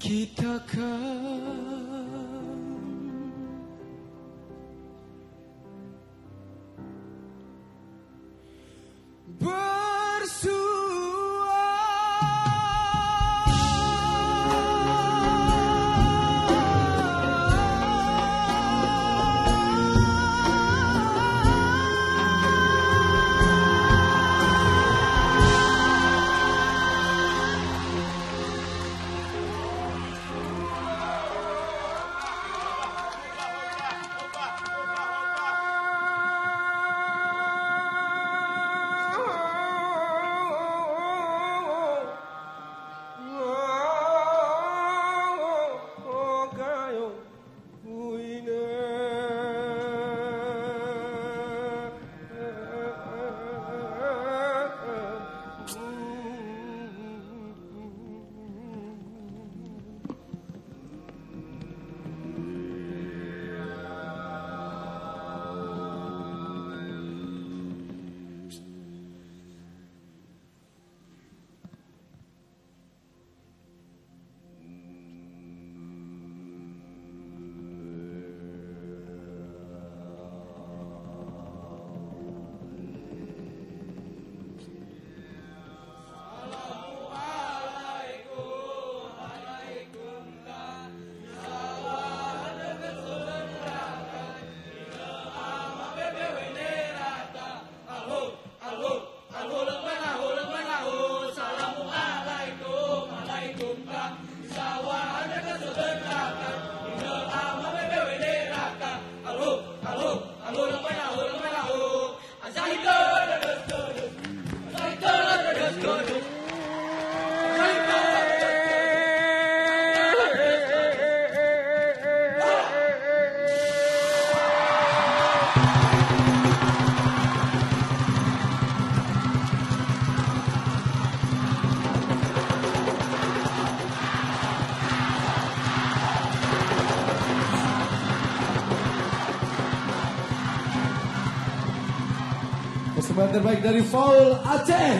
kita kan Persembahan terbaik dari Faul Aceh.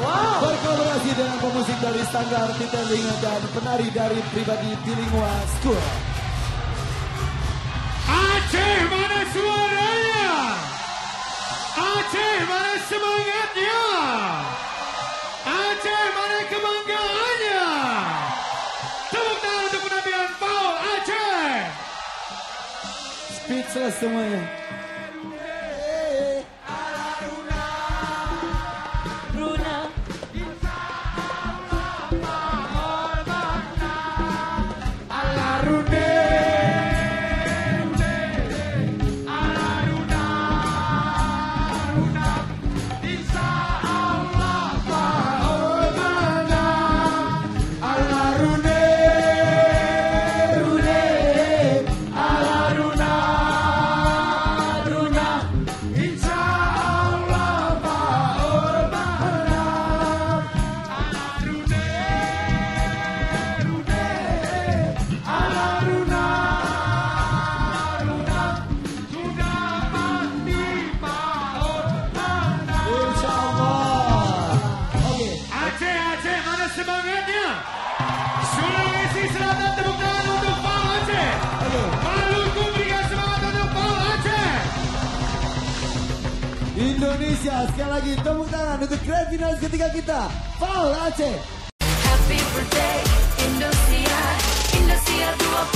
Wow. Berkolaborasi dengan pemusik dari Standar Detailing dan penari dari pribadi Bilingwa School. Aceh mana suaranya? Aceh mana semangatnya? Aceh mana kebanggaannya? Tepuk tangan untuk penampilan Paul Aceh. Speechless semuanya. Indonesia sekali lagi tepuk tangan untuk grand finalis ketiga kita Paul Aceh. Happy birthday Indonesia Indonesia 20